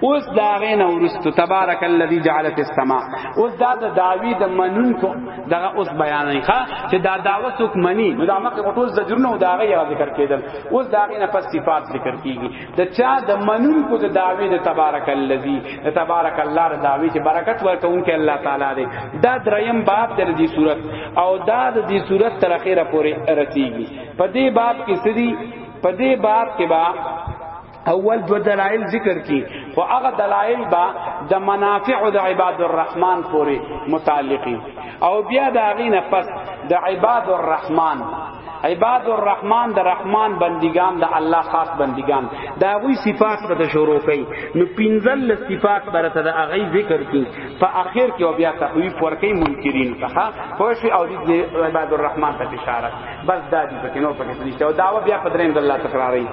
اوس دا غین اورست تبارک الذی جعل فی السما اوس دا د داوی د منون کو دغه اوس بیان نه ښه چې دا داوه څوک منی نو دا مکه ټول زجرونه او دا غی ذکر کېدل اوس دا غین پس صفات ذکر کیږي د چا د منون کو د داوی د تبارک الذی د تبارک الله د داوی چې برکت ورکون کې الله تعالی دی دا دریم باب در دې صورت او دا د دې صورت تر اخره پورې رسیږي په دې باب کې سری په دې باب کې با اول دو دلائل ذکر کی خو هغه دلائل با د منافع د عباد الرحمن پوری متعلقی او بیا د اغینه پس د عباد الرحمن عباد الرحمن د رحمان بندگان د الله خاص بندگان دا غوی صفات به شروع کړي نو پنځل صفات برته د اغه ذکر کړي په اخر کې او بیا تخویف ورکړي منکرین ته خوش او د عباد الرحمن ته اشاره بس دا دې پکې نو پکې نشته او دا بیا په دریم د الله تکراري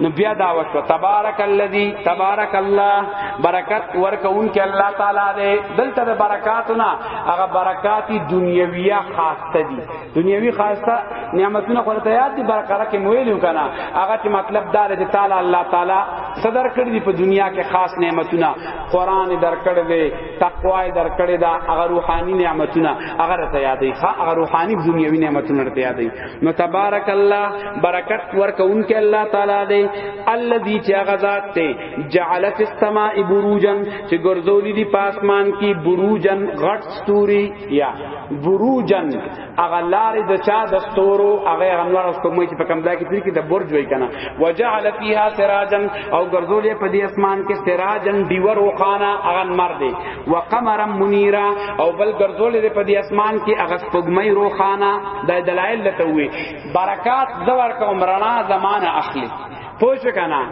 نو بیا دا وکړه تبارک الذی تبارک الله برکت ورکون کې الله تعالی دې دلته د برکاتنا هغه برکاتی دنیویه خاصه دي دنیوی خاصه نعمتونه خو ته یاد دي برکاره کې مویلو کنه هغه چې مطلب دا دی تعالی الله تعالی صدر کړی دی په دنیا کې خاص نعمتونه قران در کړی دی تقوا در کړی دا هغه روحاني نعمتونه هغه ته یادې ښه هغه روحاني دنیوي نعمتونه ته یادې نو تبارک الله برکت ورکونکې الله تعالی دی الذي چې هغه ذات دی جعل فی السماء بروجا چې ګرځولې دي پاسمان کې بروجن غټ ستوري یا بروجن هغه لارې د چا د ستورو هغه انوار اوس کومې چې په کوم ځای کې تل کې د برج وای کنه وجعل فیها سراجا او ګرځولې په دې اسمان کې سراجن دیور او خانه هغه مر دی وقمرا منیرا او بل ګرځولې په دې اسمان کې هغه سپوږمۍ روخانه دا دلائل لته وی برکات زور کوم رڼا زمانه اخلي پوه شو کنه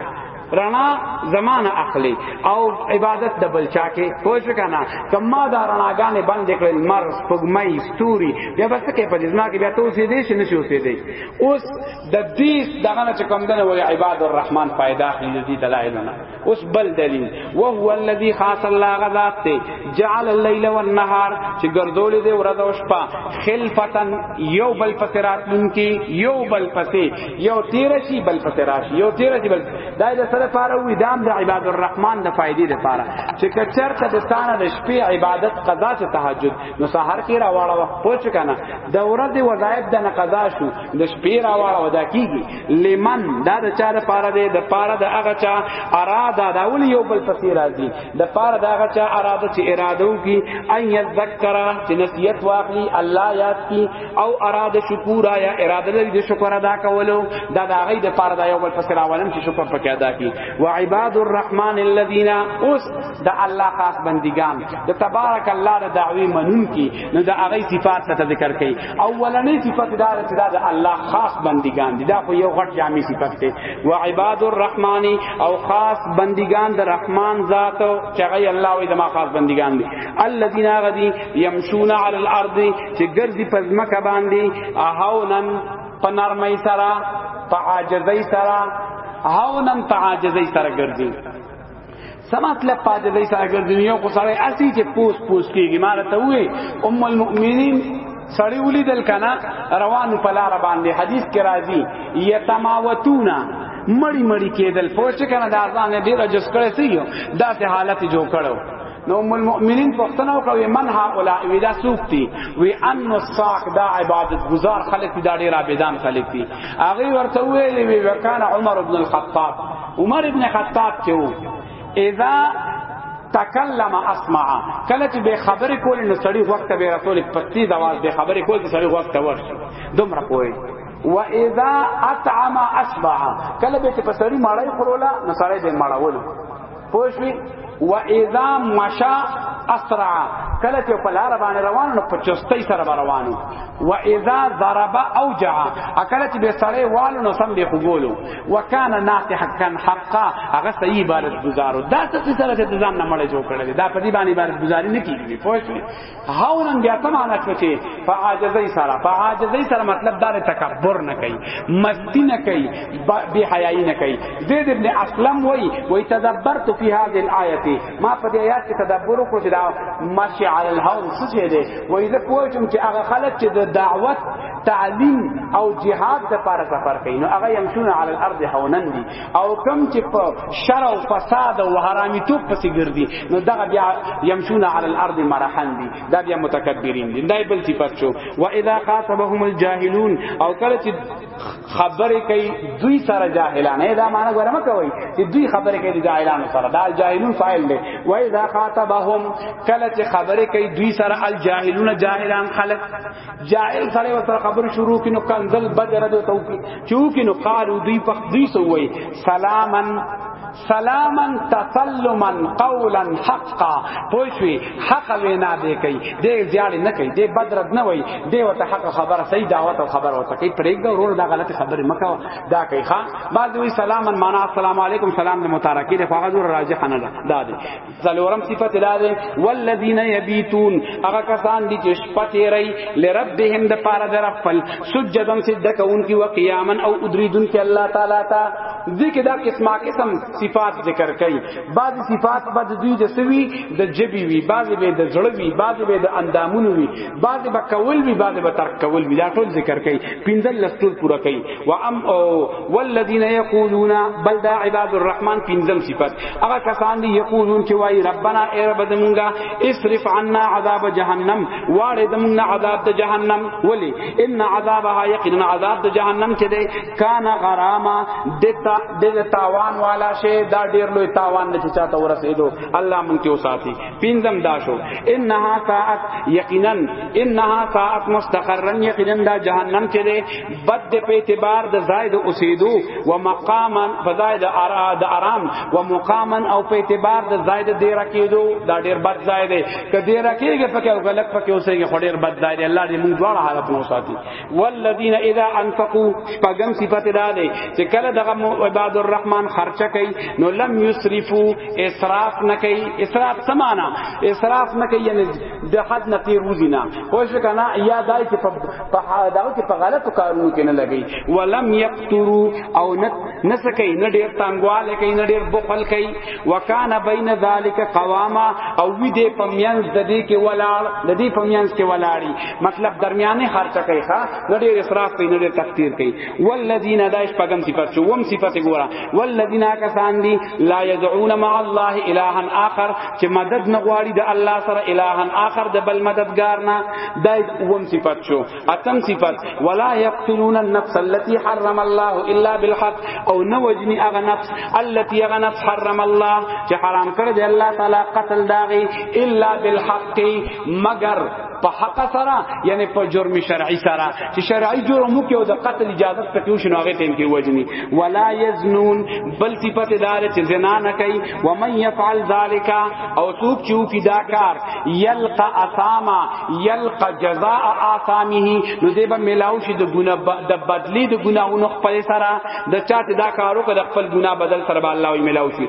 رڼا زمانہ اخلي او عبادت د بل چا کې پوه شو کنه کما دا رڼاګانې بند کړل مر سپګمای ستوري بیا بس کې په ځنا کې بیا ته اوسې دې شنه شو اوسې دې اوس د دې دغه چې کوم دنه وی عباد الرحمن پیدا اخلي دې دلایل نه اوس بل دلیل وهو الذی خاص الله غذات ته جعل الليل والنهار چې ګرځولې دې ورځ او شپه خلفتن یو بل پسې راتلونکي یو بل پسې یو تیر شي بل پسې راشي یو تیر شي بل دا د سره پاره وې دام د عباد الرحمن د فائدې لپاره چې کچر ته د ستانه د شپې عبادت قضا چې تهجد نو سحر کې راواړه وخت پوه کنه د ورځې وظایف د نه قضا شو د شپې راواړه ودا کیږي لمن دا د چا د پاره دی د پاره د هغه چا اراده دا ول یو بل پسې راځي د پاره د هغه چا اراده چې اراده وکي ان یذکر چې نصیحت واخلي الله یاد کی او اراده شکور یا اراده لري د شکر ادا کولو دا د هغه د پاره د یو بل پسې راولم چې شکر پکې ادا کی و عباد الرحمن الذین اوس د الله خاص بندگان د تبارک الله د دعوی منون کی نو د هغه صفات ته ذکر کړي اولنی صفت دا چې دا د الله خاص بندگان دي دا خو یو غټ جامع صفت دی و عباد الرحمن او خاص بندگان د رحمان ذات چې غي الله وي زما خاص بندگان دي الذين غدي يمشون على الارض چې ګرځي پزمکه باندې اهونن په نرمۍ سره په عاجزۍ سره هاونن تعاجزی سره ګرځي سمات له پاج دې سره ګرځي یو خو سره اسی چې پوس پوس کیږي مال ته وې ام المؤمنین سړی ولیدل کنا روانو په لار باندې حدیث کې راځي یتماوتونا مړی مړی کېدل پوښت کنه دا ځان ډیر اجس کړی سی دا سه حالت جوړ کړو نو ام المؤمنین پښتنه وکړه من ها اولا وی دا سوکتی وی ان الساق دا عبادت گزار خلک دا ډیر عبادت خلک دي هغه ورته ویلې وی وکانه عمر ابن الخطاب عمر ابن خطاب کې وو اذا تکلم اسمع کله چې به خبرې کولې نو سړی وخت به راتول پتی د आवाज به خبرې کول چې سړی وخت ورشي دومره کوی و اذا اطعم اسبع کله به چې په سړی مړای خړولا نو سړی به مړاول پوښوي و اذا مشا اسرع کله چې په لار باندې روان نو په چستۍ سره روانو و اذا ضرب اوجع کله چې به سړی والو نو سم به خوګولو وکان ناصح کان حقا هغه صحیح عبارت گزارو دا څه سره چې ځان نه مړ جوړ کړل دا په دې باندې عبارت گزاري نه کیږي پوه شئ هاونن بیا څه معنا څه چې فعاجزی سره فعاجزی سره مطلب دا تکبر نه کوي مستی نه کوي بے حیائی نه کوي زید ابن اسلم وای وای تدبرت فی هذه الايه ما په دې آیات کې تدبر وکړ چې دا ماشي علی الهون څه دی وای زه پوه شم چې هغه خلک چې د دعوت تعلیم او جهاد د پاره سفر کوي نو هغه يمشون علی الارض حونن دي او کم چې په شر او فساد او حرامي توپ پسې ګرځي نو دغه بیا يمشون علی الارض مرحن دي دا بیا متکبرین دي دای بل صفات شو و اذا خاطبهم الجاهلون او کله چې خبرې کوي دوی سره جاهلان دا معنی ګورم کوي چې دوی خبرې کوي جاهلان سره دا جاهلون فاعل دی و اذا خاطبهم کله چې خبرې کوي دوی سره الجاهلون جاهلان خلق جاهل سره وسره خبر شروع کینو کنزل بدر دو تو چو کینو قالو دی پخدی سوئی سلامن سلاما تسلما قولا حقا پوښوي حق وینا دی کوي دی زیاړ نه کوي دی بدرد نه وای دی وته حق خبره صحیح دعوت او خبره وته کوي پرېګ دا ورور دا غلط خبره مکو دا کوي ښا بعد وی سلاما معنا السلام علیکم سلام د متارکی د فقط راجح نه دا دی څلورم صفت دا ده والذین یبیتون هغه کسان دي چې شپه تیری لربهم د پاره در خپل سجدن سجده کوونکی او قیامن او ادریدون کې الله تعالی تا ذکر دا قسمه قسم صفات ذکر کړي بعض صفات بد دوی د سوي د جبي وی بعض به د زړه وی بعض به د اندامونو وی بعض به کول وی بعض به ترک کول وی دا ټول ذکر کړي پنځل لستور پورا کړي وام او والذین یقولون بل دا عباد الرحمن پنځم صفت هغه کسان دی یقولون چې وای ربنا ای رب زمونږه اصرف عنا عذاب جهنم واړې زمونږه عذاب د جهنم ولی ان عذابها یقینا عذاب د جهنم چې دی کان غراما دتا د تاوان والا شی دا ډیر لوی تاوان نه چاته ورسېدو الله مونږ ته وساتي پنځم دا شو انها ساعت یقینا انها ساعت مستقرا یقینا دا جهنم چې دی بد د په اعتبار د زائد اوسیدو و مقاما فزائد ارا د آرام و مقاما او په اعتبار د زائد د رکیدو دا ډیر بد زائد ک دې رکیږي پکې او غلط پکې اوسېږي خو ډیر بد زائد الله دې موږ دواړه حالت نو ساتي والذین اذا انفقوا شپغم صفت دا دی چې کله دغه عباد الرحمن خرچه کوي نو لم یسرفو اسراف نه کوي اسراف سمانا اسراف نه کوي یعنی د حد نه تیر وځي نه خو شو کنه یا دای چې په داو کې په غلطو کارونو کې نه لګي ولم یقتروا او نه سکه نه ډیر تنګواله کوي نه ډیر بخل کوي وکانا بین ذالک قواما او وی دې پمینز د دې کې ولاړ د دې پمینز کې ولاړی مطلب درمیانه خرچه کوي ښا نه ډیر اسراف کوي نه ډیر تقدیر کوي والذین دایش پغم صفات شو وم صفات ګورا والذین کسان دی لا يدعون مع الله الها اخر چې مدد نه غواړي د الله سره الها اخر د بل مددگار نه دای وم صفات شو اتم صفات ولا يقتلون النفس التي حرم الله الا بالحق او نه وجني اغه نفس التي اغه نفس حرم الله چې حرام کړ دی الله تعالی قتل داغي الا بالحق مگر په حق سره یعنی په جرم شرعي سره چې شرعي جرم کې او د قتل اجازه پکې شنو هغه ټیم کې وجني ولا یزنون بل صفت دار چې زنا نه کوي و من يفعل ذلك او څوک چې وکي دا کار یلقى اثاما یلقى جزاء اثامه نو دې به ملاو شي د ګنا د بدلی د ګناونو خپل سره د چاته دا کارو کړه خپل ګنا بدل سره به الله وي ملاو شي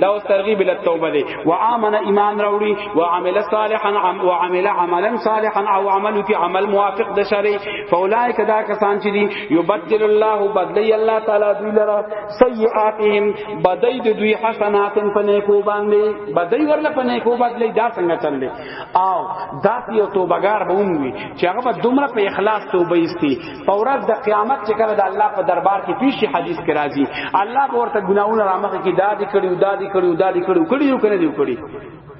دا اوس ترغیب ال توبه دی و امن ایمان راوړي و عمل صالحا و عمل عملا صالحا او عمل کی عمل موافق د شری فاولائک دا کسان چې دی یبدل الله بدلی الله تعالی دوی لرا سیئاتهم بدای د دوی حسنات په نیکو باندې بدای ورله په نیکو بدلی دا څنګه چللی او دا یو توبګار به وموي چې هغه دومره په اخلاص توبه ایستي په ورځ د قیامت چې کله د الله په دربار کې پیش حدیث کې راځي الله به ورته ګناونه رامخه کې دادی کړیو دادی کړیو دادی کړیو کړیو کنه دیو کړی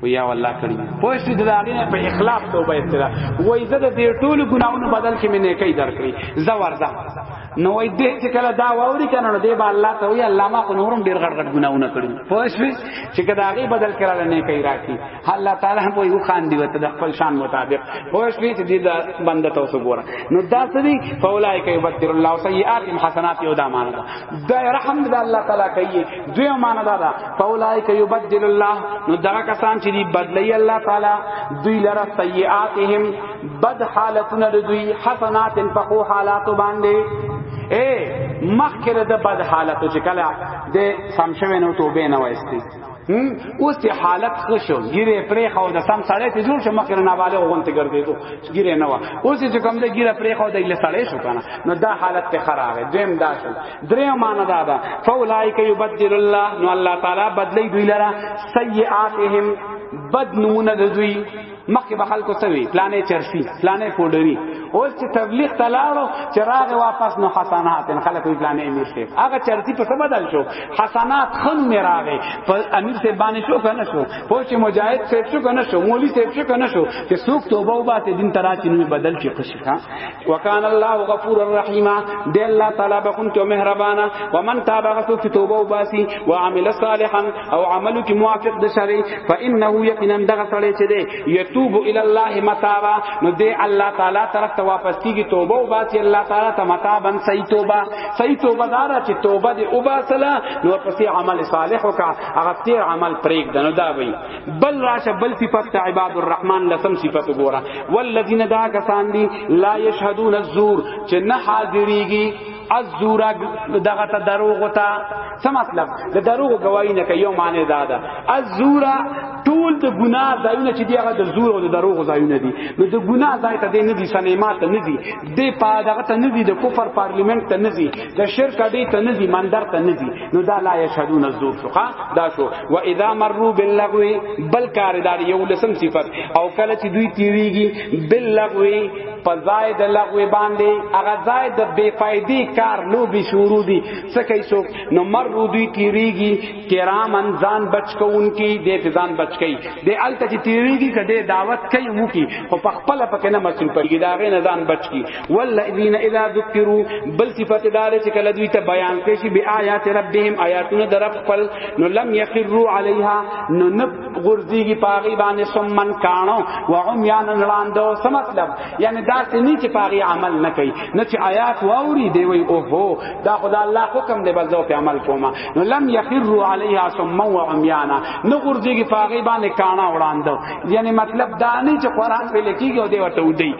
و یا الله کړی پوه شو د هغه په اخلاص توبه استرا و عزت د ټولو ګناونو بدل کې مې نه کوي درکړي زه ورځم نو وای دې چې کله دا ووري کنه نو دې با الله ته وی الله ما خو نورم ډیر غړ غړ ګناونه کړی پوه شو چې کله هغه بدل کړه نه کوي راکی الله تعالی هم وي خان دی وته د خپل شان مطابق هو شوی چې دې دا بنده تاسو ګوره نو دا څه دي فولای کوي بدر الله سیئات حسنات یو دا معنا دا رحم د الله تعالی کوي دوی معنا دا دا فولای کوي بدل الله نو دا کسان چې دی بدلی الله تعالی دوی لره سیئاتهم بد حالتونه دوی حسنات فقو حالات باندې اے مخکره د بد حالتو چې کله د سمشوي نو توبه نه وایستی اوس ته حالت خوشو ګیره پرې خو د سم سړی ته جوړ شم کړه نه والو غونته ګرځیدو ګیره نه وا اوس چې کوم د ګیره پرې خو د اله سړی شو کنه نو دا حالت ته خراب دیم دا شو درې معنا دا ده فولایک یبدل الله نو الله تعالی بدلی دوی لرا سیئاتهم بد نمونه دوی مخکې به خلکو ته وی پلانې چرسی پلانې پوډری اوس چې تبلیغ ته لاړو چې راغې واپس نو حسنات ان خلکو پلانې امیر شیخ هغه چرسی په څه بدل شو حسنات خن می راغې په امیر سے باندې شو کنه شو پوه مجاهد سے شو کنه شو مولی سے شو کنه شو چې سوق توبه وباسه دین ترا چې نو بدل شي قش وکان الله غفور الرحیم دی الله تعالی بخون کې مهربانا ومن تاب غسو کی توبه وباسي وعمل صالحا او عملو کې موافق د شری فانه یقینا دغه سړی چې دی یتوب الی الله متابا نو دی الله تعالی طرف ته واپس کیږي توبه وباسي الله تعالی ته متابا صحیح توبه صحیح توبه دار چې توبه دی وباسلا نو پسې عمل صالح وکا هغه تیر عمل پرېږ دنو دا وی بل راشه بل صفت ته عباد الرحمن لسم صفت وګوره والذین دا کسان دی لا یشهدون الزور چې نه حاضریږي الزور دغه ته دروغ ته څه مطلب د دروغ گواہی نه کوي یو معنی دا ده الزور ټول د ګناه ځایونه چې دی هغه د زور او د دروغ ځایونه دي نو د ګناه ځای ته دی نه دي سینما ته نه دي د پادغه ته نه دي د کفر پارلیمنت ته نه دي د شرک اډې ته نه دي مندر ته نه دي نو دا لا یشهدون الزور شو دا شو و اذا مروا باللغو بل کاردار یو لسم صفت او کله چې دوی تیریږي باللغو په زائد لغو باندې هغه زائد بے فائدې کار لو به شروع دي څه کوي سو نو مروا دوی تیریږي کرامن ځان بچ کوونکی دې ځان بچ کوي دې الته چې تیریږي کده دعوت کوي مو کی خو په خپل پکې نه مصروف کیږي دا غي نه ځان بچ کی والذین اذا ذکروا بل صفات دار چې کله دوی ته بیان کړي شي بیا آیات ربهم آیاتونه در خپل نو لم یخروا علیها نو نه غرزیږي پاغي باندې سمن کانو و عمیان لاندو څه مطلب یعنی دا چې نه چې پاغي عمل نه کوي نه چې آیات واوري دی وی او هو دا خدا الله حکم دی بل ځو په عمل کوما نو لم یخروا علیها سمن و عمیانا نه غرزیږي پاغي باندې کانو وړاندو یعنی مطلب دا نه چې قران په لکیږي او دی ورته ودی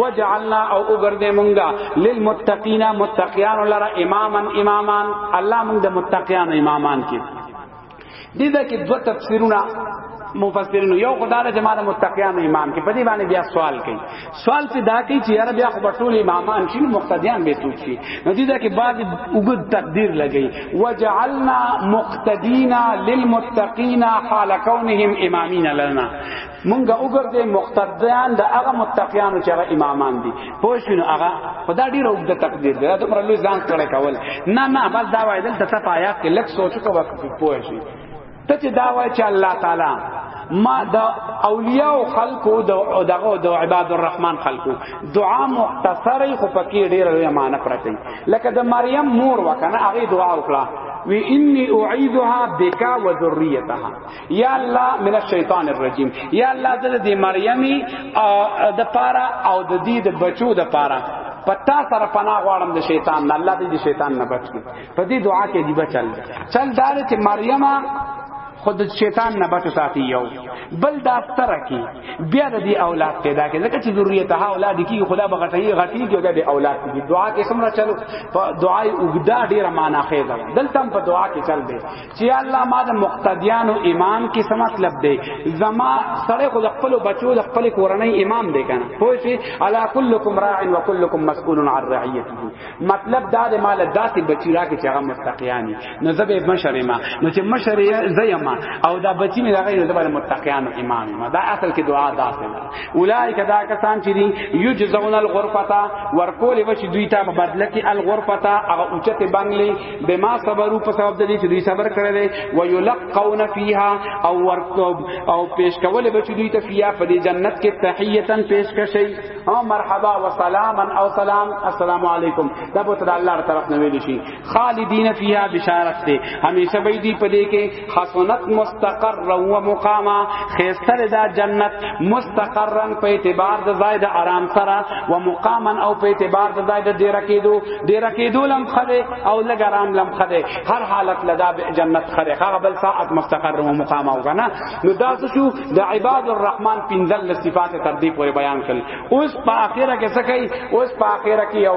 وجعلنا او وګرځې مونږه للمتقین متقیان لرا اماما امامان الله مونږ د متقیان امامان کې دې دا کې دوه تفسیرونه مفسرین یو خدای د جماعت متقیان امام کې په دې باندې بیا سوال کوي سوال په دا کې چې یاره بیا خو ټول امامان شي مقتدیان به څوک شي نو دې دا کې بعد وګد تقدیر لګي وجعلنا مقتدینا للمتقین حال کونهم امامین لنا مونږ وګرځي مقتدیان د هغه متقیانو چې هغه امامان دي پوه شو نو هغه خدا ډیر وګد تقدیر دی دا پر لوی ځان کړه کول نه نه بس دا وای دلته ته پایا کې لک سوچ کو وخت پوه شي ته چې دا وای چې الله تعالی ما د اولیاء او خلقو د دغه د عباد الرحمن خلقو دعا مختصری خو پکې ډیر لوی معنی پرته لکه د مریم مور وکنه هغه دعا وکړه وی انی اعیدها بک و ذریتها یا الله من الشیطان الرجیم یا الله زه د مریمی د پاره او د دې د بچو د پاره پتا سره پناه غواړم د شیطان نه الله دې د شیطان نه بچ کی په دې دعا کې دی بچل چل دار چې مریم خود شیطان نه بچو ساتي یو بل دا ستره کی بیا د دې اولاد پیدا کې ځکه چې ذریته ها اولاد کی خدا بغټي غټي کې د اولاد کی دعا کې سمره چلو دعای وګدا ډیره معنا خېدا دلته په دعا کې چل دی چې الله ما د مقتدیانو امام کې څه مطلب دی زما سره خو د خپل بچو د خپل کورنۍ امام دی کنه پوه شي الا کلکم راع و کلکم مسئول عن رعیته مطلب دا د مال داسې بچی را کې چې هغه متقیانی نو زبې مشر ما نو چې مشر زیما او دا بچی مې راغی نو زبې متقیانو امام ما دا اصل کې دعا داسې ده اولایک دا کسان چې دي یجزون الغرفه ورکول وشي دوی ته په بدله کې الغرفه هغه اوچته بنگلې بما صبروا په سبب د دې چې دوی صبر کړی دی و یلقون فیها او ورتوب او پیش کول به چې دوی ته فیها په دې جنت کې تحیتا پیش کشي او مرحبا و سلاما او سلام السلام علیکم دا به تر الله تعالی طرف نه ویل شي خالدین فیها بشارت دی همیشه به دې په دې کې حسنت مستقر و مقاما خیستر دا جنت مستقرا په اعتبار د ځای د آرام سره و مقاما او په اعتبار د ځای د ډیر کېدو ډیر کېدو لم خده او لګ آرام لم خده هر حالت لدا جنت خده هغه بل ساعت مستقر و مقاما وکنه نو دا شو د عباد الرحمن پنځل صفات تر دې پورې بیان کړل اوس په اخره کې څه کوي اوس په اخره کې یو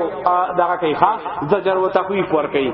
دغه کوي ها زجر و تخویف ور کوي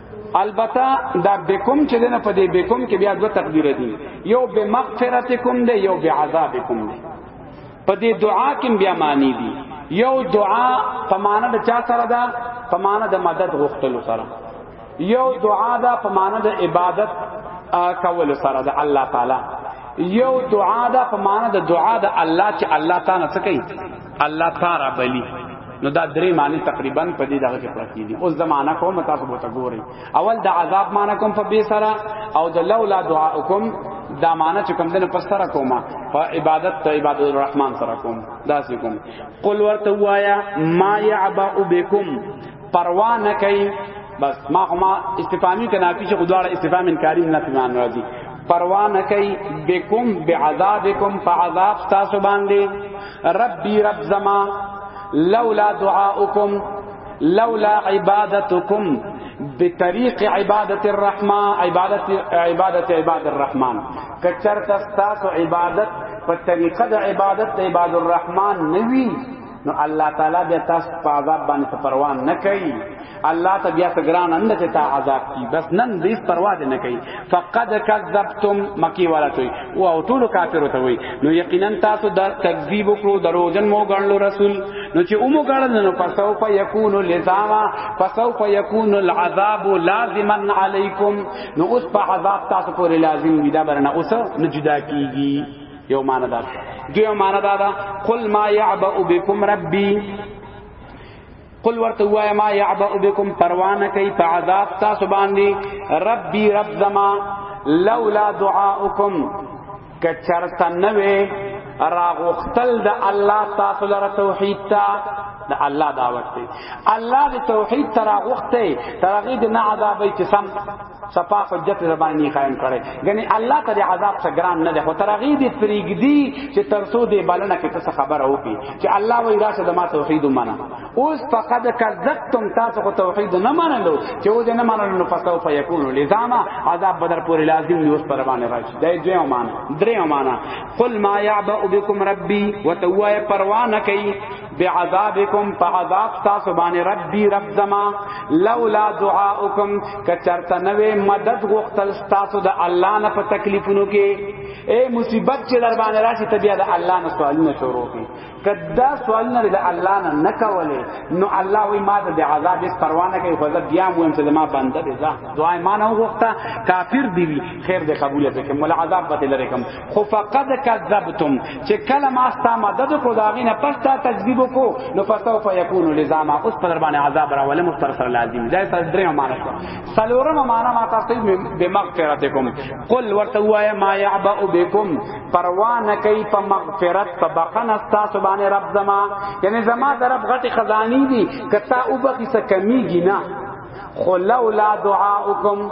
البته دا بكم چې دنه په دې بكم کې بیا دوه تقدیر دي یو بمغفرتکم دی یو بعذابکم دی په دې دعا کې بیا معنی دي یو دعا په معنا د چا سره ده په معنا د مدد غوښتلو سره یو دعا ده په معنا د عبادت کول سره ده الله تعالی یو دعا ده په معنا د دعا د الله چې الله تعالی څه کوي الله تعالی بلی نو دا درې معنی تقریبا په دې دغه کې پرتی دي اوس زمانہ کوم تاسو به ته ګوري اول د عذاب معنی کوم په بي سره او د لولا دعاءکم دا معنی چې کوم دنه پر سره کومه په عبادت ته عبادت الرحمن سره کوم دا سې کوم قل ورته وایا ما يعبا بكم پروا نه کوي بس ما هما استفامی کنافی چې خدای استفام انکاری نه پیمان راځي پروا نه کوي بكم بعذابكم فعذاب تاسو باندې ربي رب زما لولا دعاؤکم لولا عبادتکم بطریق عبادت الرحمن عبادت عبادت عباد الرحمن کچر تاسو عبادت په طریقه د عبادت د عباد الرحمن نوی نو الله تعالی بیا تاسو په عذاب باندې ته پروا نه کوي الله ته بیا ته ګران اند ته تا عذاب کی بس نن دې پروا دې نه کوي فقد کذبتم مکی والا توي او او ټول کافر ته وي نو یقینا تاسو در تکذیب وکړو دروژن مو ګڼلو رسول نو چې اومو ګڼل نو پسو په یکون لزاما پسو په یکون العذاب لازما علیکم نو اوس په عذاب تاسو پورې لازم وي دا برنه اوس نه جدا کیږي یو معنی دا دوی معنی دا دا قل ما يعبأ بكم ربي قل ورته وای ما يعبأ بكم پروانه کوي په عذاب تاسو باندې ربي رب زما لولا دعاؤکم کچرتا نوې راغختل د الله تاسو لپاره توحید ته د الله دعوت دی الله د توحید تر غوخته ترغه د نه عذاب اعتصام صفا حجت زبانی قائم کړي یعنی الله ته عذاب څخه ګران نه ده خو ترغی دې پریګدی چې ترسو دې بلنه کې څه خبره وکي چې الله وې راشه د ما توحید ومنه اوس فقد کذبتم تاسو کو توحید نه منلو چې و دې نه منلو نو فسو فیکون لزاما عذاب بدر پورې لازم دی اوس پر باندې راشي دای دې ومانه درې ومانه قل ما یعبأ بكم ربي وتوای پروانه کوي بعذابکم فعذاب تاسو باندې ربي رب زما لولا دعاؤکم کچرته نوې مدد غوښتل تاسو د الله نه په تکلیفونو کې اے مصیبت چې در باندې راشي ته بیا د الله نه سوالونه شروع کی کدا سوالونه د الله نه نه کولې نو الله وی ما د عذاب اس پروانه کوي خو زه بیا مو چې ما بنده دي ځه دعا ما نه غوښته کافر دی خیر دې قبول کړي مل عذاب به لری کوم خو فقد کذبتم چې کله ما ستا مدد کو داغې نه پس تا تکذیب کو نو فسو فیکون لزاما اوس پر باندې عذاب را ولې مستر سره لازم دی تر درې معنا شو سلورم معنا ما تاسو به مغفرتکم قل ورته وایا ما یعبا بكم پروا نه کوي په مغفرت په بخنه تاسو باندې رب زما یعنی زما طرف غټي خزانی دي کته او بخي سکمیږي نه خو لولا دعاؤکم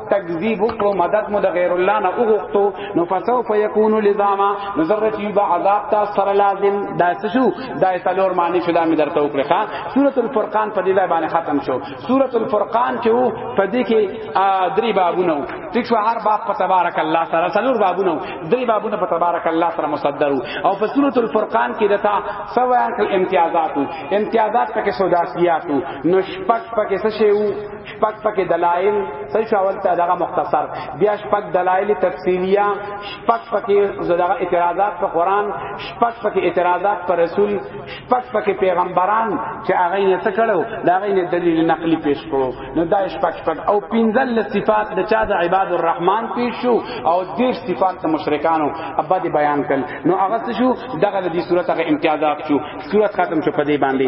تکذیب وکړو مدد مو د غیر الله نه وغوښتو نو فسوف یکون لزاما نو ضرورت یی به عذاب تا سره لازم دا شو دا سلور معنی شو دا می درته وکړه ښا سورۃ الفرقان په دې ځای باندې ختم شو سورۃ الفرقان چې وو په دې کې درې بابونه وو ټیک شو هر باب په تبارک الله سره سلور بابونه وو درې بابونه په تبارک الله سره مصدر او په سورۃ الفرقان کې دتا سوا امتیازات امتیازات پکې سوداسیات نو شپک پکې څه شی وو شپږ پکې دلایل څه شاول ته دغه مختصر بیا شپږ دلایل تفصیلیه شپږ پکې زداغه اعتراضات په قران شپږ پکې اعتراضات پر رسول شپږ پکې پیغمبران چې هغه یې څه کړو دا هغه یې دلیل نقلی پیش کړو نو دا شپږ شپږ او پنځل صفات د چا د عباد الرحمن پیش شو او دیر صفات د مشرکانو ابدی بیان کړ نو هغه شو دغه د دې صورت هغه امتیازات شو صورت ختم شو په دې باندې